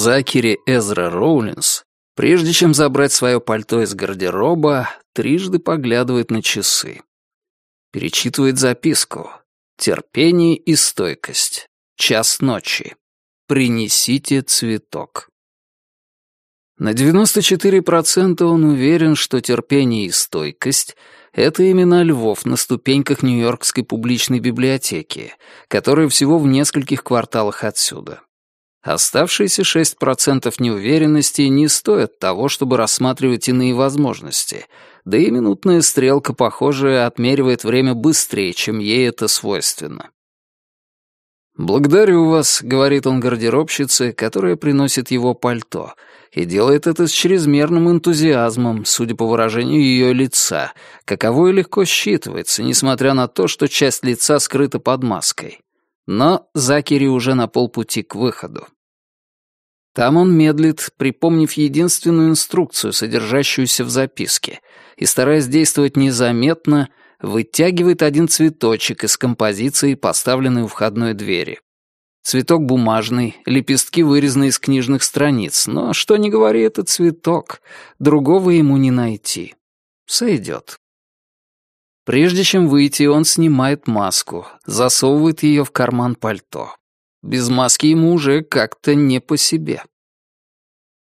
Закери Эзра Роулинс, прежде чем забрать свое пальто из гардероба, трижды поглядывает на часы. Перечитывает записку. Терпение и стойкость. Час ночи. Принесите цветок. На 94% он уверен, что терпение и стойкость — это имена львов на ступеньках Нью-Йоркской публичной библиотеки, которая всего в нескольких кварталах отсюда. Оставшиеся 6% неуверенности не стоят того, чтобы рассматривать иные возможности, да и минутная стрелка, похоже, отмеривает время быстрее, чем ей это свойственно. «Благодарю вас», — говорит он гардеробщице, которая приносит его пальто, и делает это с чрезмерным энтузиазмом, судя по выражению ее лица, каковое легко считывается, несмотря на то, что часть лица скрыта под маской. Но Закери уже на полпути к выходу. Там он медлит, припомнив единственную инструкцию, содержащуюся в записке, и, стараясь действовать незаметно, вытягивает один цветочек из композиции, поставленной у входной двери. Цветок бумажный, лепестки вырезаны из книжных страниц, но, что ни говори, это цветок, другого ему не найти. Сойдет. Прежде чем выйти, он снимает маску, засовывает ее в карман пальто. Без маски ему уже как-то не по себе.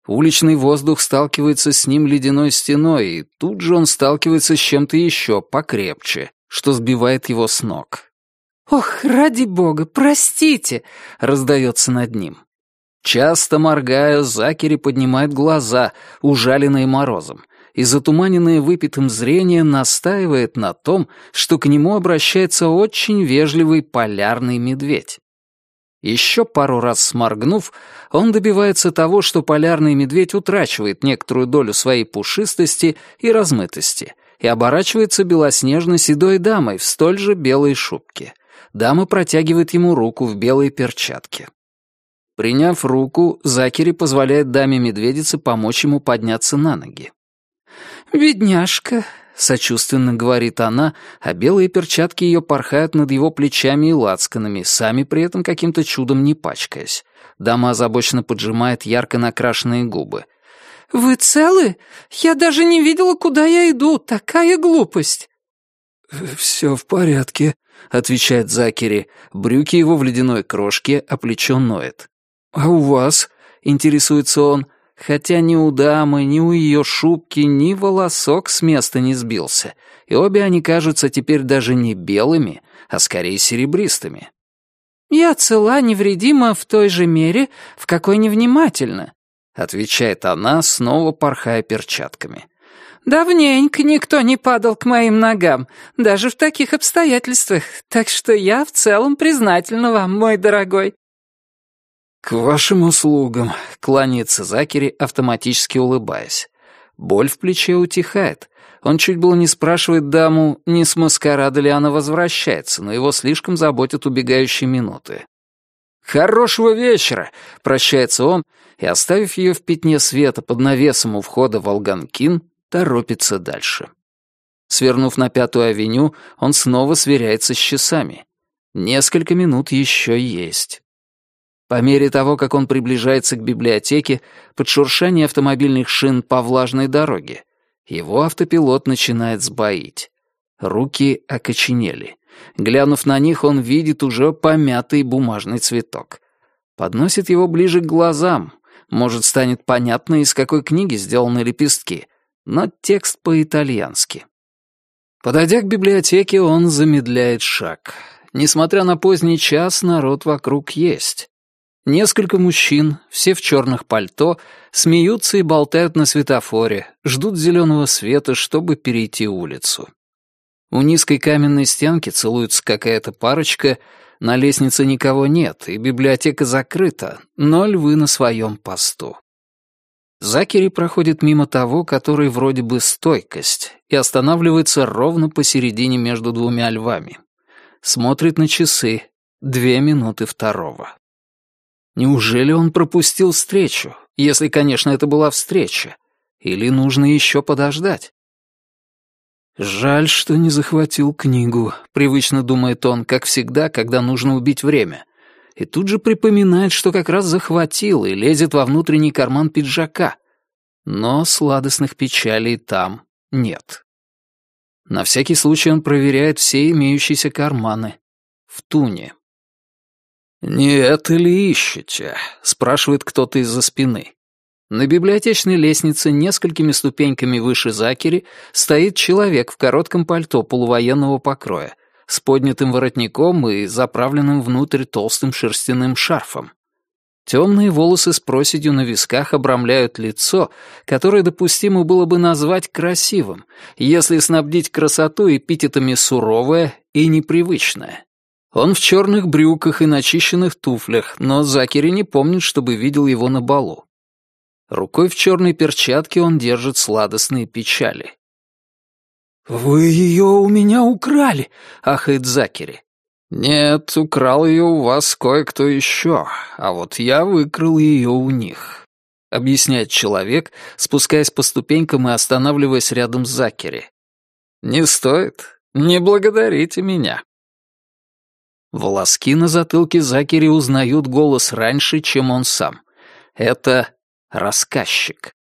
Уличный воздух сталкивается с ним ледяной стеной, и тут же он сталкивается с чем-то еще покрепче, что сбивает его с ног. «Ох, ради бога, простите!» — раздается над ним. Часто моргая, Закери поднимает глаза, ужаленные морозом, и затуманенное выпитым зрение настаивает на том, что к нему обращается очень вежливый полярный медведь. Еще пару раз сморгнув, он добивается того, что полярный медведь утрачивает некоторую долю своей пушистости и размытости и оборачивается белоснежно-седой дамой в столь же белой шубке. Дама протягивает ему руку в белой перчатке. Приняв руку, Закери позволяет даме-медведице помочь ему подняться на ноги. «Бедняжка», сочувственно говорит она, а белые перчатки ее порхают над его плечами и лацканами, сами при этом каким-то чудом не пачкаясь. Дама озабоченно поджимает ярко накрашенные губы. «Вы целы? Я даже не видела, куда я иду. Такая глупость!» «Все в порядке», — отвечает Закери. Брюки его в ледяной крошке, а плечо ноет. «А у вас?» — интересуется он хотя ни у дамы, ни у ее шубки ни волосок с места не сбился, и обе они кажутся теперь даже не белыми, а скорее серебристыми. «Я цела невредима в той же мере, в какой невнимательна», отвечает она, снова порхая перчатками. «Давненько никто не падал к моим ногам, даже в таких обстоятельствах, так что я в целом признательна вам, мой дорогой». «К вашим услугам», — кланяется Закери, автоматически улыбаясь. Боль в плече утихает. Он чуть было не спрашивает даму, не с маскарада ли она возвращается, но его слишком заботят убегающие минуты. «Хорошего вечера!» — прощается он, и, оставив ее в пятне света под навесом у входа в Алганкин, торопится дальше. Свернув на Пятую авеню, он снова сверяется с часами. Несколько минут еще есть. По мере того, как он приближается к библиотеке, под шуршание автомобильных шин по влажной дороге, его автопилот начинает сбоить. Руки окоченели. Глянув на них, он видит уже помятый бумажный цветок. Подносит его ближе к глазам. Может, станет понятно, из какой книги сделаны лепестки. Но текст по-итальянски. Подойдя к библиотеке, он замедляет шаг. Несмотря на поздний час, народ вокруг есть. Несколько мужчин, все в черных пальто, смеются и болтают на светофоре, ждут зеленого света, чтобы перейти улицу. У низкой каменной стенки целуется какая-то парочка, на лестнице никого нет, и библиотека закрыта, но львы на своем посту. Закери проходит мимо того, который вроде бы стойкость, и останавливается ровно посередине между двумя львами. Смотрит на часы. Две минуты второго. Неужели он пропустил встречу, если, конечно, это была встреча? Или нужно еще подождать? «Жаль, что не захватил книгу», — привычно думает он, как всегда, когда нужно убить время. и тут же припоминает, что как раз захватил и лезет во внутренний карман пиджака. Но сладостных печалей там нет. На всякий случай он проверяет все имеющиеся карманы. В туне. «Не это ли ищете?» — спрашивает кто-то из-за спины. На библиотечной лестнице, несколькими ступеньками выше Закери, стоит человек в коротком пальто полувоенного покроя, с поднятым воротником и заправленным внутрь толстым шерстяным шарфом. Темные волосы с проседью на висках обрамляют лицо, которое допустимо было бы назвать красивым, если снабдить красоту эпитетами суровое и непривычное. Он в черных брюках и начищенных туфлях, но Закери не помнит, чтобы видел его на балу. Рукой в черной перчатке он держит сладостные печали. «Вы ее у меня украли!» — ахает Закери. «Нет, украл ее у вас кое-кто еще, а вот я выкрал ее у них», — объясняет человек, спускаясь по ступенькам и останавливаясь рядом с Закери. «Не стоит. Не благодарите меня». Волоски на затылке Закери узнают голос раньше, чем он сам. Это рассказчик.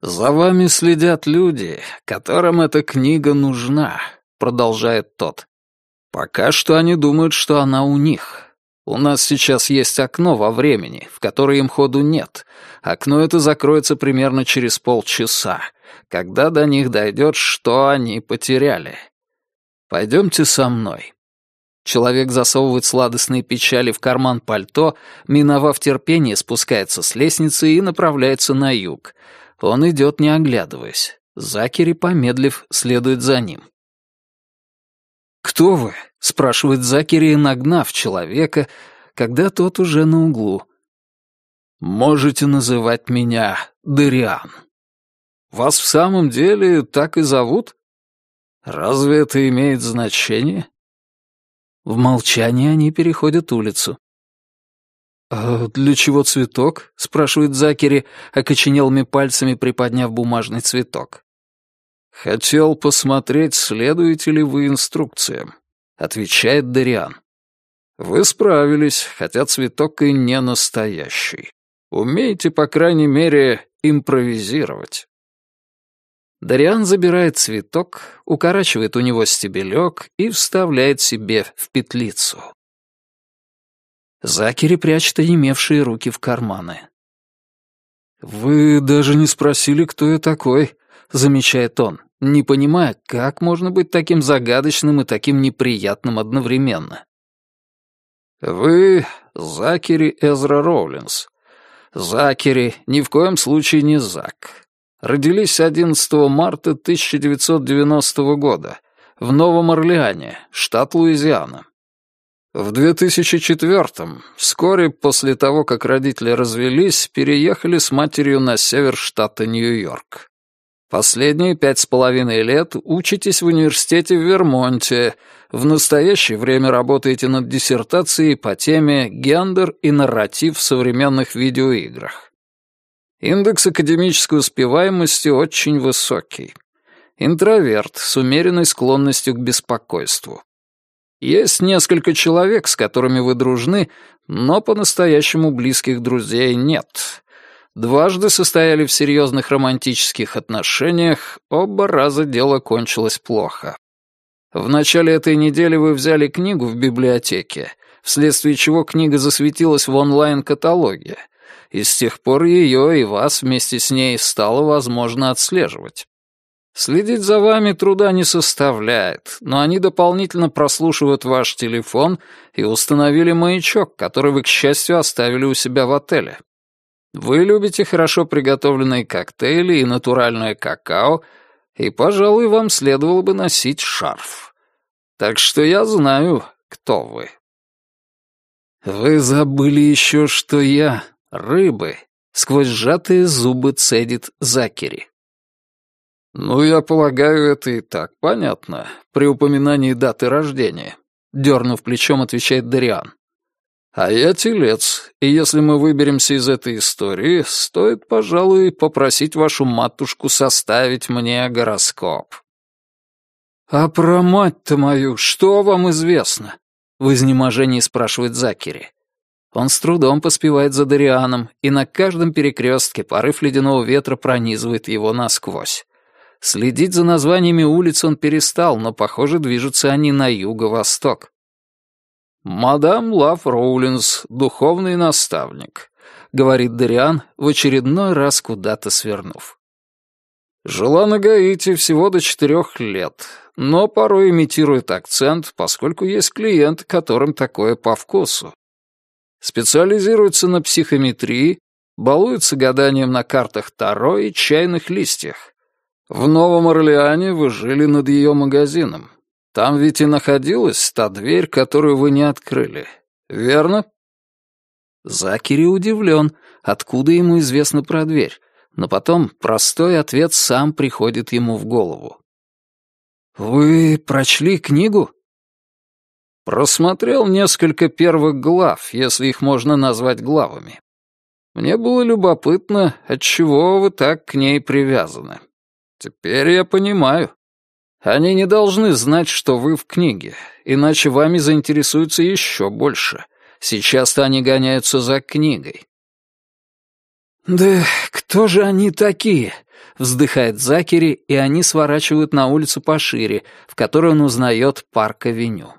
«За вами следят люди, которым эта книга нужна», — продолжает тот. «Пока что они думают, что она у них. У нас сейчас есть окно во времени, в которое им ходу нет. Окно это закроется примерно через полчаса, когда до них дойдет, что они потеряли. Пойдемте со мной». Человек засовывает сладостные печали в карман пальто, миновав терпение, спускается с лестницы и направляется на юг. Он идет, не оглядываясь. Закери, помедлив, следует за ним. «Кто вы?» — спрашивает Закери, нагнав человека, когда тот уже на углу. «Можете называть меня Дыриан. Вас в самом деле так и зовут? Разве это имеет значение?» В молчании они переходят улицу. «А для чего цветок?» — спрашивает Закери, окоченелыми пальцами приподняв бумажный цветок. «Хотел посмотреть, следуете ли вы инструкциям», — отвечает Дариан. «Вы справились, хотя цветок и не настоящий. Умеете, по крайней мере, импровизировать». Дариан забирает цветок, укорачивает у него стебелек и вставляет себе в петлицу. Закери прячет онемевшие руки в карманы. «Вы даже не спросили, кто я такой», — замечает он, не понимая, как можно быть таким загадочным и таким неприятным одновременно. «Вы Закери Эзра Роулинс. Закери, ни в коем случае не Зак. Родились 11 марта 1990 года в Новом Орлеане, штат Луизиана. В 2004-м, вскоре после того, как родители развелись, переехали с матерью на север штата Нью-Йорк. Последние пять с половиной лет учитесь в университете в Вермонте, в настоящее время работаете над диссертацией по теме «Гендер и нарратив в современных видеоиграх». Индекс академической успеваемости очень высокий. Интроверт с умеренной склонностью к беспокойству. Есть несколько человек, с которыми вы дружны, но по-настоящему близких друзей нет. Дважды состояли в серьезных романтических отношениях, оба раза дело кончилось плохо. В начале этой недели вы взяли книгу в библиотеке, вследствие чего книга засветилась в онлайн-каталоге — и с тех пор ее и вас вместе с ней стало возможно отслеживать. Следить за вами труда не составляет, но они дополнительно прослушивают ваш телефон и установили маячок, который вы, к счастью, оставили у себя в отеле. Вы любите хорошо приготовленные коктейли и натуральное какао, и, пожалуй, вам следовало бы носить шарф. Так что я знаю, кто вы. Вы забыли еще, что я Рыбы. Сквозь сжатые зубы цедит Закери. «Ну, я полагаю, это и так понятно, при упоминании даты рождения», — дернув плечом, отвечает Дариан. «А я телец, и если мы выберемся из этой истории, стоит, пожалуй, попросить вашу матушку составить мне гороскоп». «А про мать-то мою что вам известно?» — в изнеможении спрашивает Закери. Он с трудом поспевает за Дарианом, и на каждом перекрестке порыв ледяного ветра пронизывает его насквозь. Следить за названиями улиц он перестал, но, похоже, движутся они на юго-восток. «Мадам Лав Роулинс, духовный наставник», — говорит Дариан, в очередной раз куда-то свернув. Жила на Гаити всего до четырех лет, но порой имитирует акцент, поскольку есть клиенты, которым такое по вкусу. Специализируется на психометрии, балуется гаданием на картах Таро и чайных листьях. В Новом Орлеане вы жили над ее магазином. Там ведь и находилась та дверь, которую вы не открыли. Верно? Закери удивлен, откуда ему известно про дверь, но потом простой ответ сам приходит ему в голову. «Вы прочли книгу?» Просмотрел несколько первых глав, если их можно назвать главами. Мне было любопытно, отчего вы так к ней привязаны. Теперь я понимаю. Они не должны знать, что вы в книге, иначе вами заинтересуются еще больше. Сейчас-то они гоняются за книгой. «Да кто же они такие?» — вздыхает Закери, и они сворачивают на улицу пошире, в которой он узнает парк-авеню.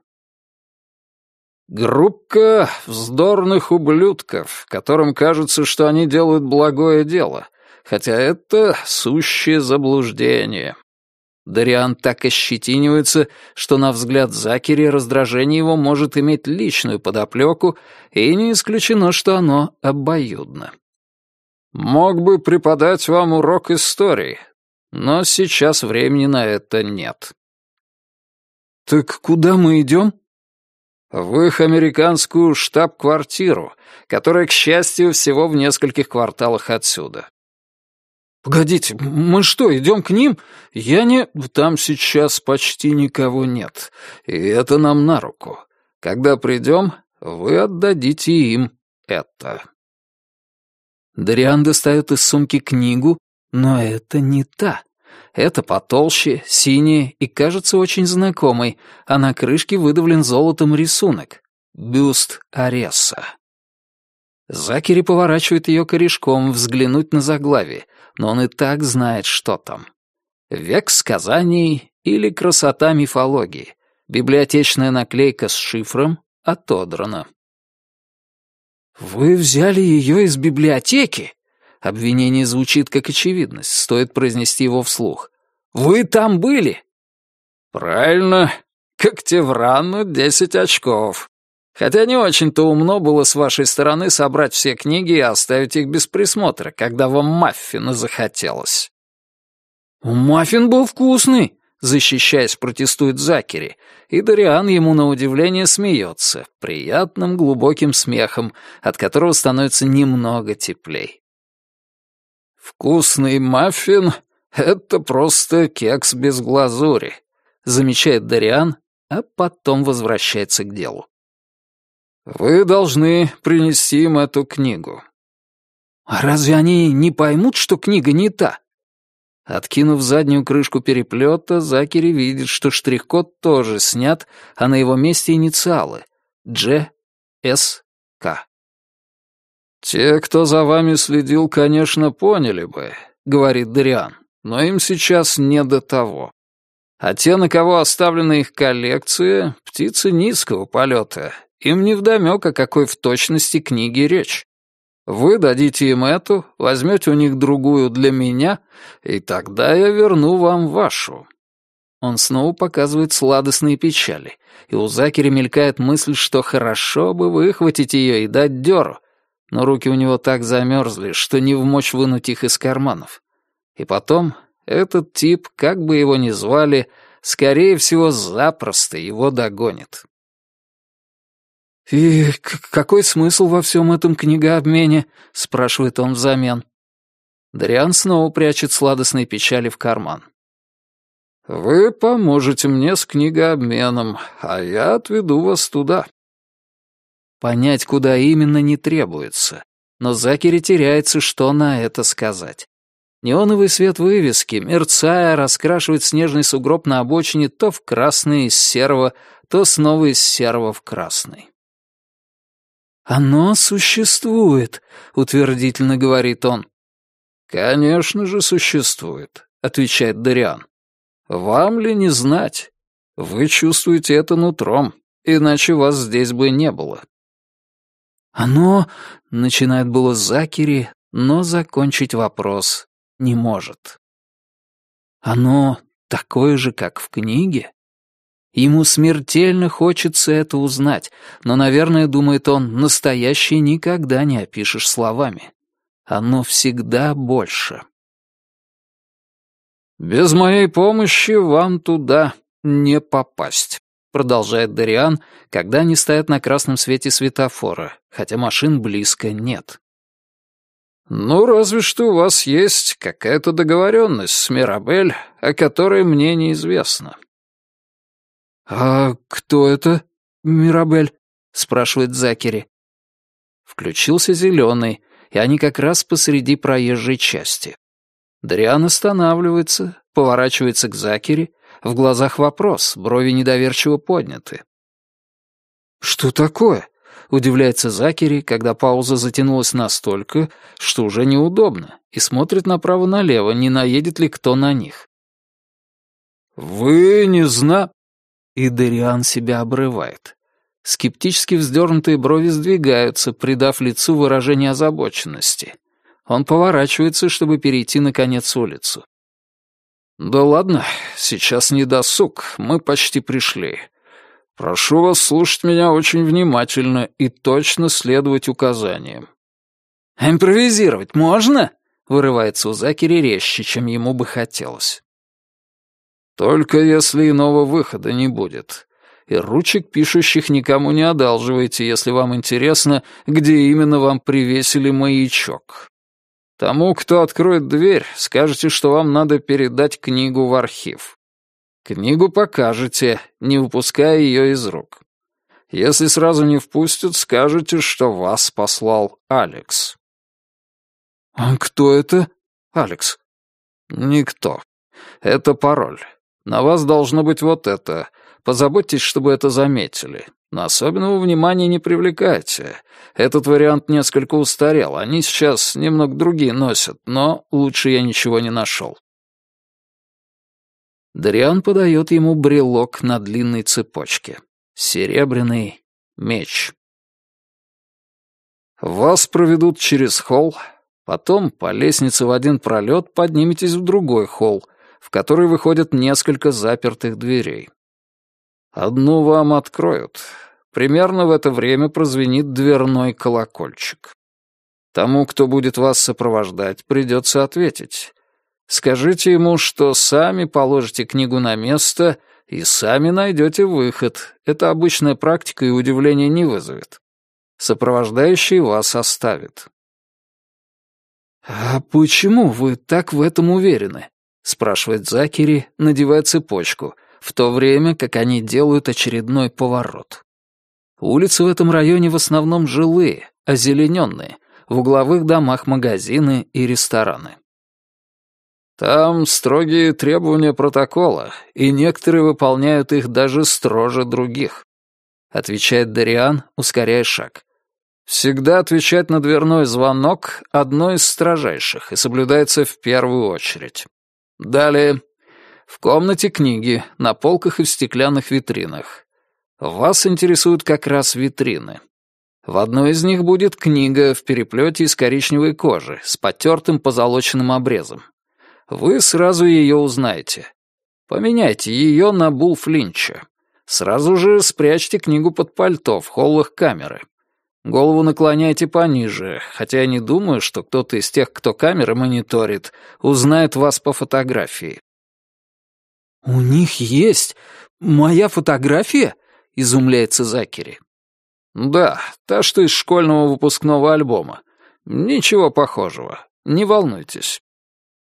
Группка вздорных ублюдков, которым кажется, что они делают благое дело, хотя это сущее заблуждение. Дариан так ощетинивается, что на взгляд Закери раздражение его может иметь личную подоплеку, и не исключено, что оно обоюдно. «Мог бы преподать вам урок истории, но сейчас времени на это нет». «Так куда мы идем?» В их американскую штаб-квартиру, которая, к счастью, всего в нескольких кварталах отсюда. «Погодите, мы что, идем к ним? Я не...» «Там сейчас почти никого нет, и это нам на руку. Когда придем, вы отдадите им это». Дариан достает из сумки книгу, но это не та. Это потолще, синяя и кажется очень знакомой, а на крышке выдавлен золотом рисунок. Бюст Ареса. Закери поворачивает ее корешком взглянуть на заглавие, но он и так знает, что там. Век сказаний или красота мифологии. Библиотечная наклейка с шифром отодрана. «Вы взяли ее из библиотеки?» Обвинение звучит как очевидность, стоит произнести его вслух. «Вы там были?» «Правильно. Как те в рану десять очков. Хотя не очень-то умно было с вашей стороны собрать все книги и оставить их без присмотра, когда вам маффина захотелось». «Маффин был вкусный», — защищаясь, протестует Закери, и Дориан ему на удивление смеется, приятным глубоким смехом, от которого становится немного теплей. «Вкусный маффин — это просто кекс без глазури», — замечает Дариан, а потом возвращается к делу. «Вы должны принести им эту книгу». «А разве они не поймут, что книга не та?» Откинув заднюю крышку переплета, Закери видит, что штрих-код тоже снят, а на его месте инициалы — Дж. С. К. «Те, кто за вами следил, конечно, поняли бы», — говорит Дариан, «но им сейчас не до того. А те, на кого оставлена их коллекция, птицы низкого полета, им невдомёк, о какой в точности книге речь. Вы дадите им эту, возьмете у них другую для меня, и тогда я верну вам вашу». Он снова показывает сладостные печали, и у Закери мелькает мысль, что хорошо бы выхватить ее и дать дёру, но руки у него так замерзли, что не в мочь вынуть их из карманов. И потом, этот тип, как бы его ни звали, скорее всего, запросто его догонит. «И какой смысл во всем этом книгообмене?» — спрашивает он взамен. Дриан снова прячет сладостные печали в карман. «Вы поможете мне с книгообменом, а я отведу вас туда». Понять, куда именно, не требуется, но Закери теряется, что на это сказать. Неоновый свет вывески, мерцая, раскрашивает снежный сугроб на обочине то в красный из серого, то снова из серого в красный. «Оно существует», — утвердительно говорит он. «Конечно же существует», — отвечает Дариан. «Вам ли не знать? Вы чувствуете это нутром, иначе вас здесь бы не было». «Оно...» — начинает было Закери, но закончить вопрос не может. «Оно такое же, как в книге?» Ему смертельно хочется это узнать, но, наверное, думает он, настоящее никогда не опишешь словами. Оно всегда больше. «Без моей помощи вам туда не попасть», — продолжает Дариан, когда они стоят на красном свете светофора, хотя машин близко нет. «Ну, разве что у вас есть какая-то договоренность с Мирабель, о которой мне неизвестно». «А кто это, Мирабель?» — спрашивает Закери. Включился зеленый, и они как раз посреди проезжей части. Дриан останавливается, поворачивается к Закери, в глазах вопрос, брови недоверчиво подняты. «Что такое?» — удивляется Закери, когда пауза затянулась настолько, что уже неудобно, и смотрит направо-налево, не наедет ли кто на них. «Вы не зна...» И Дериан себя обрывает. Скептически вздернутые брови сдвигаются, придав лицу выражение озабоченности. Он поворачивается, чтобы перейти на конец улицу. «Да ладно, сейчас не досуг, мы почти пришли. Прошу вас слушать меня очень внимательно и точно следовать указаниям». «Импровизировать можно?» — вырывается у Закери резче, чем ему бы хотелось. Только если иного выхода не будет. И ручек пишущих никому не одалживайте, если вам интересно, где именно вам привесили маячок. Тому, кто откроет дверь, скажете, что вам надо передать книгу в архив. Книгу покажете, не выпуская ее из рук. Если сразу не впустят, скажете, что вас послал Алекс. «А кто это, Алекс?» «Никто. Это пароль. На вас должно быть вот это. Позаботьтесь, чтобы это заметили. Но особенного внимания не привлекайте. Этот вариант несколько устарел. Они сейчас немного другие носят, но лучше я ничего не нашел. Дариан подает ему брелок на длинной цепочке. Серебряный меч. Вас проведут через холл, потом по лестнице в один пролет подниметесь в другой холл, в который выходят несколько запертых дверей. Одну вам откроют. Примерно в это время прозвенит дверной колокольчик. Тому, кто будет вас сопровождать, придется ответить. Скажите ему, что сами положите книгу на место и сами найдете выход. Это обычная практика и удивления не вызовет. Сопровождающий вас оставит. «А почему вы так в этом уверены?» — спрашивает Закери, надевая цепочку, в то время как они делают очередной поворот. Улицы в этом районе в основном жилые, озелененные, в угловых домах магазины и рестораны. Там строгие требования протокола, и некоторые выполняют их даже строже других», — отвечает Дариан, ускоряя шаг. «Всегда отвечать на дверной звонок — одно из строжайших и соблюдается в первую очередь». Далее. В комнате книги, на полках и в стеклянных витринах. Вас интересуют как раз витрины. В одной из них будет книга в переплете из коричневой кожи с потертым позолоченным обрезом. Вы сразу ее узнаете. Поменяйте ее на Булл Флинча. Сразу же спрячьте книгу под пальто в холлах камеры. Голову наклоняйте пониже, хотя я не думаю, что кто-то из тех, кто камеры мониторит, узнает вас по фотографии». «У них есть моя фотография?» — изумляется Закери. «Да, та, что из школьного выпускного альбома. Ничего похожего. Не волнуйтесь.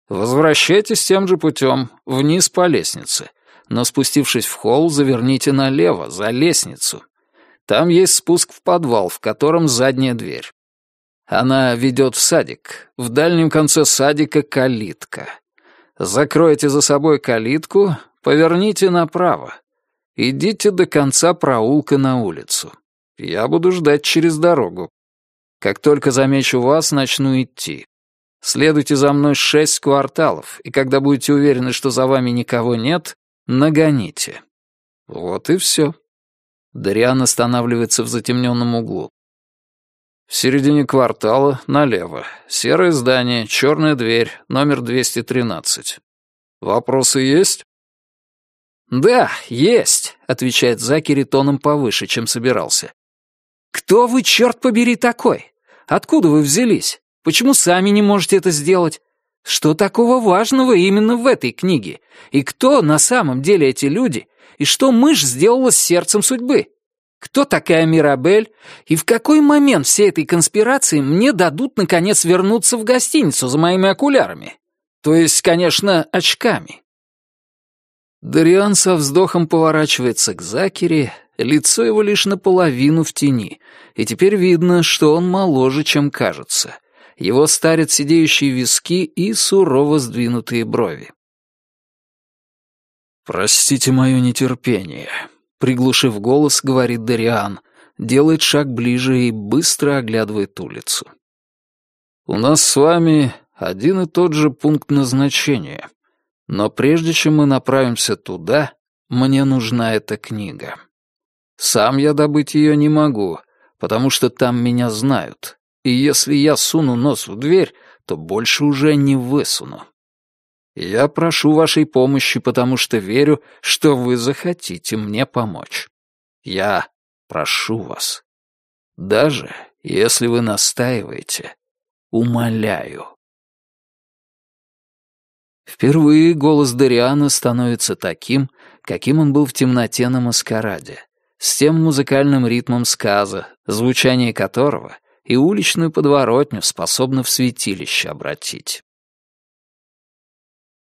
Возвращайтесь тем же путем, вниз по лестнице, но спустившись в холл, заверните налево, за лестницу. Там есть спуск в подвал, в котором задняя дверь. Она ведет в садик. В дальнем конце садика калитка. Закройте за собой калитку, поверните направо. Идите до конца проулка на улицу. Я буду ждать через дорогу. Как только замечу вас, начну идти. Следуйте за мной шесть кварталов, и когда будете уверены, что за вами никого нет, нагоните. Вот и все. Дариан останавливается в затемненном углу. В середине квартала, налево. Серое здание, черная дверь, номер 213. Вопросы есть? «Да, есть», — отвечает Закери тоном повыше, чем собирался. «Кто вы, черт побери, такой? Откуда вы взялись? Почему сами не можете это сделать? Что такого важного именно в этой книге? И кто на самом деле эти люди? И что мышь сделала с сердцем судьбы? Кто такая Мирабель? И в какой момент всей этой конспирации мне дадут, наконец, вернуться в гостиницу за моими окулярами? То есть, конечно, очками. Дариан со вздохом поворачивается к Закере, лицо его лишь наполовину в тени, и теперь видно, что он моложе, чем кажется. Его старят сидеющие виски и сурово сдвинутые брови. «Простите мое нетерпение», — приглушив голос, говорит Дариан, делает шаг ближе и быстро оглядывает улицу. «У нас с вами один и тот же пункт назначения. Но прежде чем мы направимся туда, мне нужна эта книга. Сам я добыть ее не могу, потому что там меня знают, и если я суну нос в дверь, то больше уже не высуну. Я прошу вашей помощи, потому что верю, что вы захотите мне помочь. Я прошу вас. Даже если вы настаиваете, умоляю. Впервые голос Дариана становится таким, каким он был в темноте на маскараде, с тем музыкальным ритмом сказа, звучание которого и уличную подворотню способно в святилище обратить.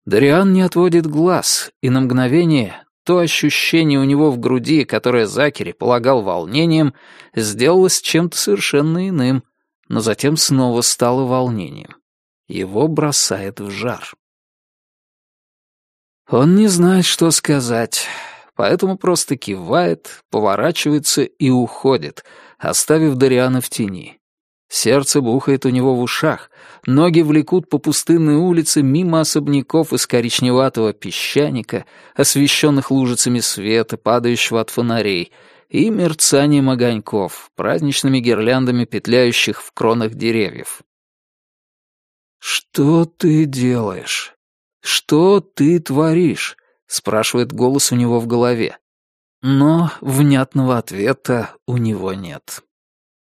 Дариан не отводит глаз, и на мгновение то ощущение у него в груди, которое Закери полагал волнением, сделалось чем-то совершенно иным, но затем снова стало волнением. Его бросает в жар. Он не знает, что сказать, поэтому просто кивает, поворачивается и уходит, оставив Дариана в тени. Сердце бухает у него в ушах, ноги влекут по пустынной улице мимо особняков из коричневатого песчаника, освещенных лужицами света, падающего от фонарей, и мерцанием огоньков, праздничными гирляндами петляющих в кронах деревьев. «Что ты делаешь?» «Что ты творишь?» — спрашивает голос у него в голове. Но внятного ответа у него нет.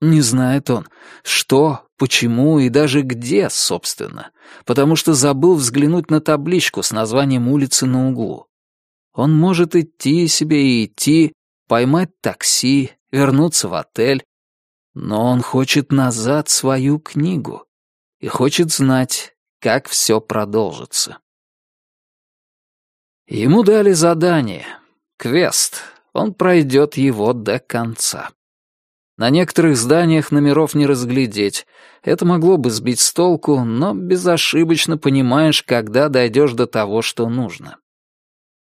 Не знает он, что, почему и даже где, собственно, потому что забыл взглянуть на табличку с названием улицы на углу. Он может идти себе и идти, поймать такси, вернуться в отель, но он хочет назад свою книгу и хочет знать, как все продолжится. Ему дали задание, квест, он пройдет его до конца. На некоторых зданиях номеров не разглядеть, это могло бы сбить с толку, но безошибочно понимаешь, когда дойдешь до того, что нужно.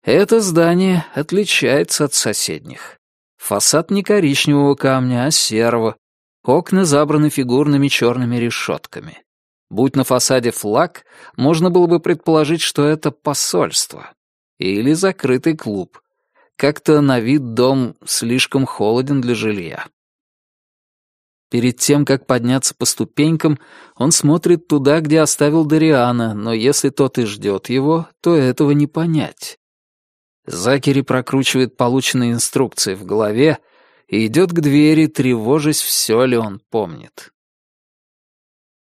Это здание отличается от соседних. Фасад не коричневого камня, а серого. Окна забраны фигурными черными решетками. Будь на фасаде флаг, можно было бы предположить, что это посольство. Или закрытый клуб. Как-то на вид дом слишком холоден для жилья. Перед тем, как подняться по ступенькам, он смотрит туда, где оставил Дариана, но если тот и ждет его, то этого не понять. Закери прокручивает полученные инструкции в голове и идет к двери, тревожась, все ли он помнит.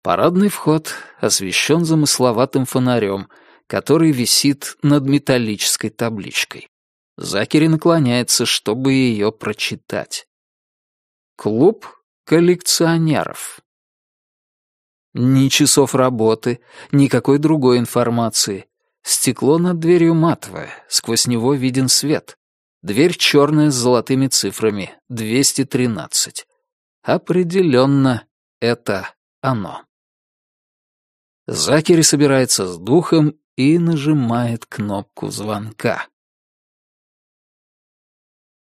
Парадный вход освещен замысловатым фонарем — который висит над металлической табличкой. Закери наклоняется, чтобы ее прочитать. Клуб коллекционеров. Ни часов работы, никакой другой информации. Стекло над дверью матовое, сквозь него виден свет. Дверь черная с золотыми цифрами, 213. Определенно, это оно. Закери собирается с духом и нажимает кнопку звонка.